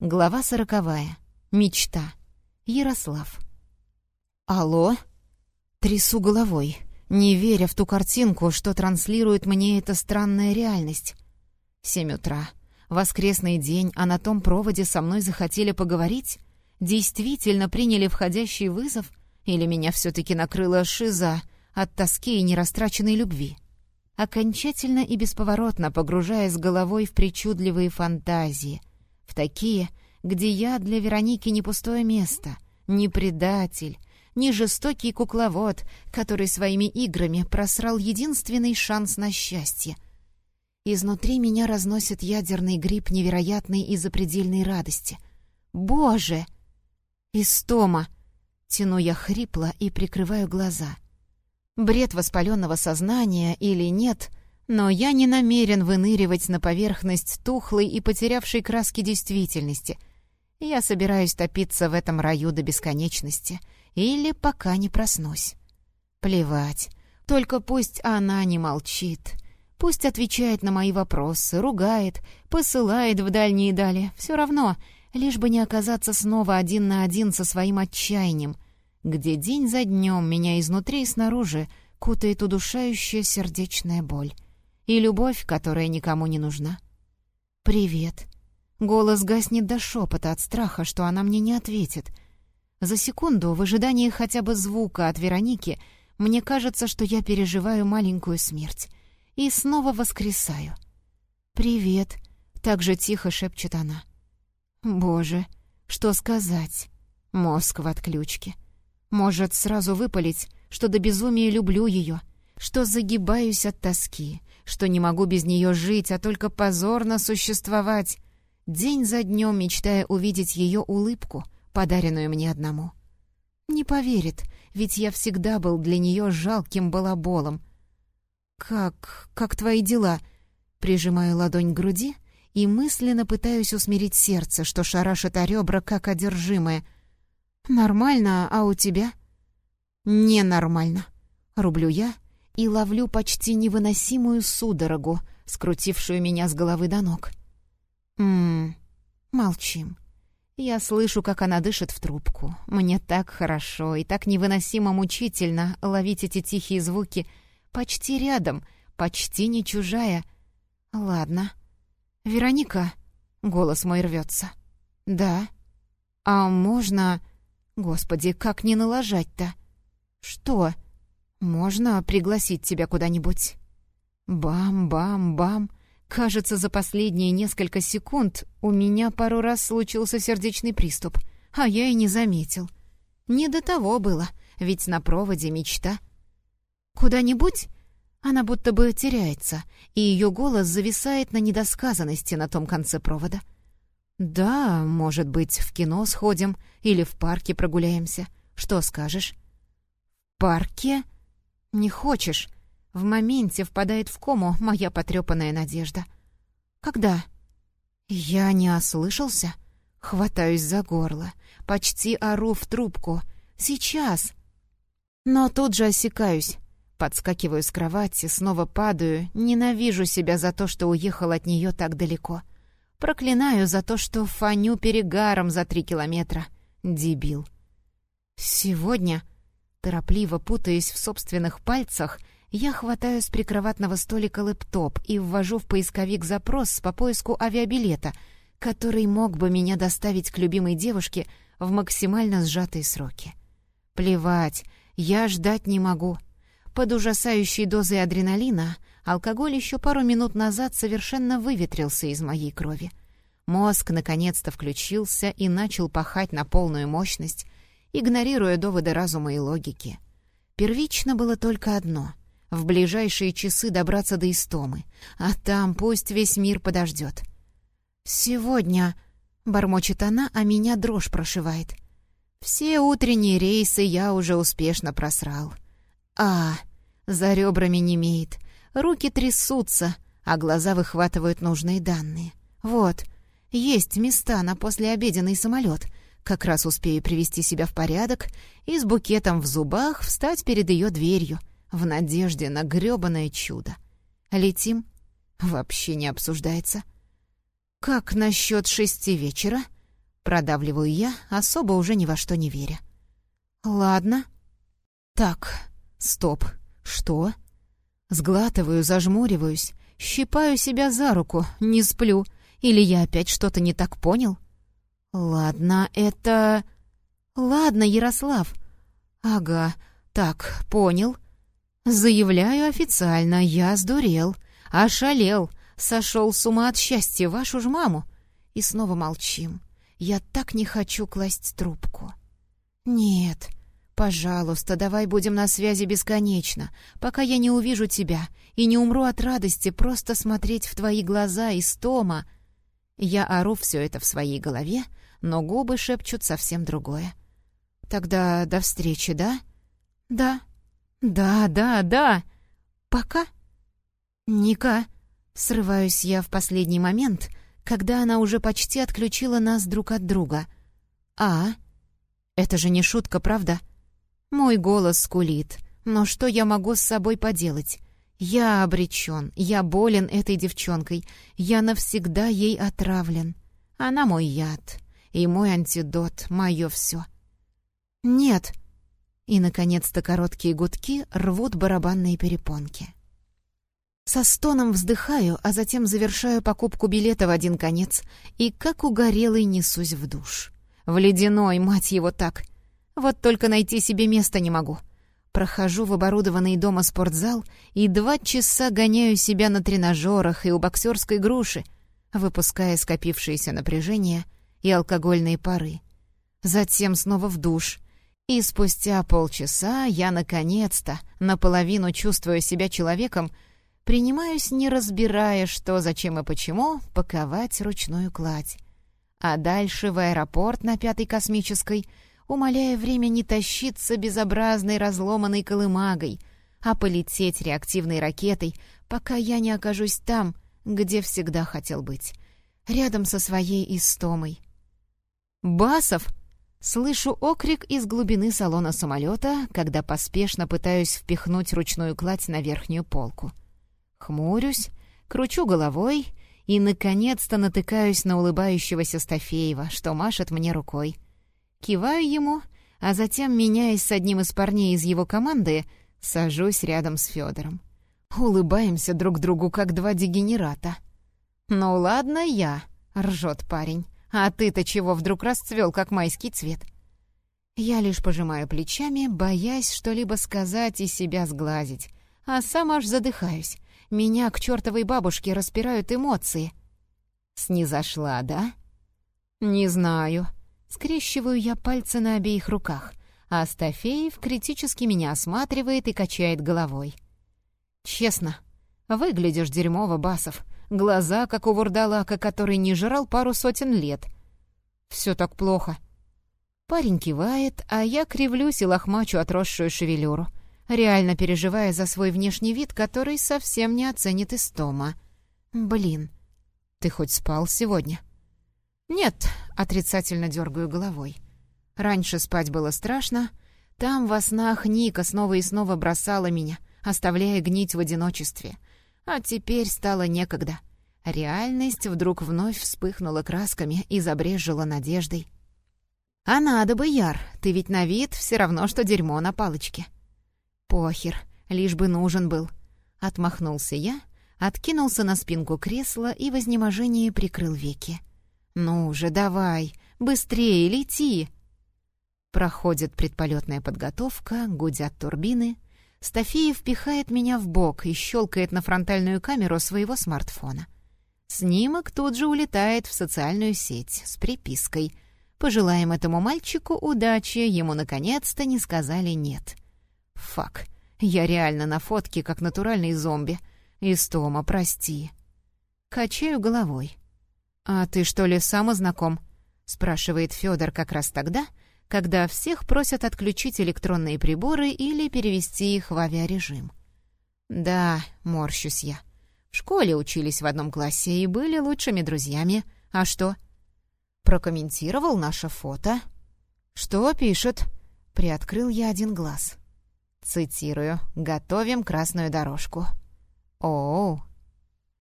Глава сороковая. Мечта. Ярослав. «Алло?» Трясу головой, не веря в ту картинку, что транслирует мне эта странная реальность. Семь утра. Воскресный день, а на том проводе со мной захотели поговорить? Действительно приняли входящий вызов? Или меня все-таки накрыла шиза от тоски и нерастраченной любви? Окончательно и бесповоротно погружаясь головой в причудливые фантазии — в такие, где я для Вероники не пустое место, не предатель, не жестокий кукловод, который своими играми просрал единственный шанс на счастье. Изнутри меня разносит ядерный гриб невероятной и запредельной радости. «Боже!» «Истома!» Тяну я хрипло и прикрываю глаза. Бред воспаленного сознания или нет, но я не намерен выныривать на поверхность тухлой и потерявшей краски действительности. Я собираюсь топиться в этом раю до бесконечности. Или пока не проснусь. Плевать. Только пусть она не молчит. Пусть отвечает на мои вопросы, ругает, посылает в дальние дали. Все равно, лишь бы не оказаться снова один на один со своим отчаянием, где день за днем меня изнутри и снаружи кутает удушающая сердечная боль и любовь, которая никому не нужна. «Привет». Голос гаснет до шепота от страха, что она мне не ответит. За секунду, в ожидании хотя бы звука от Вероники, мне кажется, что я переживаю маленькую смерть. И снова воскресаю. «Привет», — так же тихо шепчет она. «Боже, что сказать?» Мозг в отключке. Может, сразу выпалить, что до безумия люблю ее, что загибаюсь от тоски, что не могу без нее жить, а только позорно существовать, день за днем мечтая увидеть ее улыбку, подаренную мне одному. Не поверит, ведь я всегда был для нее жалким балаболом. «Как... как твои дела?» Прижимаю ладонь к груди и мысленно пытаюсь усмирить сердце, что шарашит о ребра, как одержимое. «Нормально, а у тебя?» «Ненормально», — рублю я, — и ловлю почти невыносимую судорогу, скрутившую меня с головы до ног. Ммм, молчим. Я слышу, как она дышит в трубку. Мне так хорошо и так невыносимо мучительно ловить эти тихие звуки почти рядом, почти не чужая. Ладно. «Вероника?» — голос мой рвется. «Да». «А можно...» «Господи, как не налажать-то?» «Что?» «Можно пригласить тебя куда-нибудь?» Бам-бам-бам. Кажется, за последние несколько секунд у меня пару раз случился сердечный приступ, а я и не заметил. Не до того было, ведь на проводе мечта. «Куда-нибудь?» Она будто бы теряется, и ее голос зависает на недосказанности на том конце провода. «Да, может быть, в кино сходим или в парке прогуляемся. Что скажешь?» «В парке?» «Не хочешь?» В моменте впадает в кому моя потрепанная надежда. «Когда?» Я не ослышался. Хватаюсь за горло. Почти ору в трубку. «Сейчас!» Но тут же осекаюсь. Подскакиваю с кровати, снова падаю. Ненавижу себя за то, что уехал от нее так далеко. Проклинаю за то, что фаню перегаром за три километра. Дебил. Сегодня Торопливо путаясь в собственных пальцах, я хватаю с прикроватного столика лэптоп и ввожу в поисковик запрос по поиску авиабилета, который мог бы меня доставить к любимой девушке в максимально сжатые сроки. Плевать, я ждать не могу. Под ужасающей дозой адреналина алкоголь еще пару минут назад совершенно выветрился из моей крови. Мозг наконец-то включился и начал пахать на полную мощность, игнорируя доводы разума и логики. Первично было только одно — в ближайшие часы добраться до Истомы, а там пусть весь мир подождет. «Сегодня...» — бормочет она, а меня дрожь прошивает. «Все утренние рейсы я уже успешно просрал. А, за ребрами немеет, руки трясутся, а глаза выхватывают нужные данные. Вот, есть места на послеобеденный самолет — как раз успею привести себя в порядок и с букетом в зубах встать перед ее дверью, в надежде на грёбаное чудо. Летим? Вообще не обсуждается. Как насчет шести вечера? Продавливаю я, особо уже ни во что не веря. «Ладно». «Так, стоп. Что?» Сглатываю, зажмуриваюсь, щипаю себя за руку, не сплю. Или я опять что-то не так понял? «Ладно, это...» «Ладно, Ярослав». «Ага, так, понял». «Заявляю официально, я сдурел, ошалел, сошел с ума от счастья, вашу ж маму». И снова молчим. Я так не хочу класть трубку. «Нет, пожалуйста, давай будем на связи бесконечно, пока я не увижу тебя и не умру от радости просто смотреть в твои глаза из тома». Я ору все это в своей голове, но губы шепчут совсем другое. «Тогда до встречи, да?» «Да». «Да, да, да. Пока». «Ника». Срываюсь я в последний момент, когда она уже почти отключила нас друг от друга. «А? Это же не шутка, правда?» Мой голос скулит. Но что я могу с собой поделать? Я обречен, я болен этой девчонкой, я навсегда ей отравлен. Она мой яд, и мой антидот, мое все. «Нет!» И, наконец-то, короткие гудки рвут барабанные перепонки. Со стоном вздыхаю, а затем завершаю покупку билета в один конец и, как угорелый, несусь в душ. В ледяной, мать его, так. Вот только найти себе место не могу. Прохожу в оборудованный дома спортзал и два часа гоняю себя на тренажерах и у боксерской груши, выпуская скопившееся напряжение и алкогольные пары. Затем снова в душ. И спустя полчаса я, наконец-то, наполовину чувствуя себя человеком, принимаюсь, не разбирая, что, зачем и почему, паковать ручную кладь. А дальше в аэропорт на Пятой космической, умоляя время не тащиться безобразной разломанной колымагой, а полететь реактивной ракетой, пока я не окажусь там, где всегда хотел быть, рядом со своей истомой. «Басов!» Слышу окрик из глубины салона самолета, когда поспешно пытаюсь впихнуть ручную кладь на верхнюю полку. Хмурюсь, кручу головой и, наконец-то, натыкаюсь на улыбающегося Стафеева, что машет мне рукой. Киваю ему, а затем, меняясь с одним из парней из его команды, сажусь рядом с Федором. Улыбаемся друг другу, как два дегенерата. «Ну ладно я», — ржет парень. «А ты-то чего вдруг расцвел, как майский цвет?» Я лишь пожимаю плечами, боясь что-либо сказать и себя сглазить, а сам аж задыхаюсь. Меня к чертовой бабушке распирают эмоции. Снизошла, да? Не знаю. Скрещиваю я пальцы на обеих руках, а Астафеев критически меня осматривает и качает головой. Честно, выглядишь дерьмово, Басов. Глаза, как у вурдалака, который не жрал пару сотен лет. Все так плохо. Парень кивает, а я кривлюсь и лохмачу отросшую шевелюру реально переживая за свой внешний вид, который совсем не оценит Истома. «Блин, ты хоть спал сегодня?» «Нет», — отрицательно дергаю головой. «Раньше спать было страшно. Там во снах Ника снова и снова бросала меня, оставляя гнить в одиночестве. А теперь стало некогда. Реальность вдруг вновь вспыхнула красками и забрежила надеждой. «А надо бы, Яр, ты ведь на вид все равно, что дерьмо на палочке». «Похер, лишь бы нужен был». Отмахнулся я, откинулся на спинку кресла и в изнеможении прикрыл веки. «Ну же, давай, быстрее лети!» Проходит предполетная подготовка, гудят турбины. Стафеев впихает меня в бок и щелкает на фронтальную камеру своего смартфона. Снимок тут же улетает в социальную сеть с припиской «Пожелаем этому мальчику удачи, ему наконец-то не сказали «нет». Фак, я реально на фотке, как натуральный зомби. Истома, прости. Качаю головой. «А ты что ли сам знаком?» — спрашивает Федор как раз тогда, когда всех просят отключить электронные приборы или перевести их в авиарежим. «Да», — морщусь я. «В школе учились в одном классе и были лучшими друзьями. А что?» «Прокомментировал наше фото». «Что пишет?» Приоткрыл я один глаз. Цитирую. «Готовим красную дорожку». «Оу,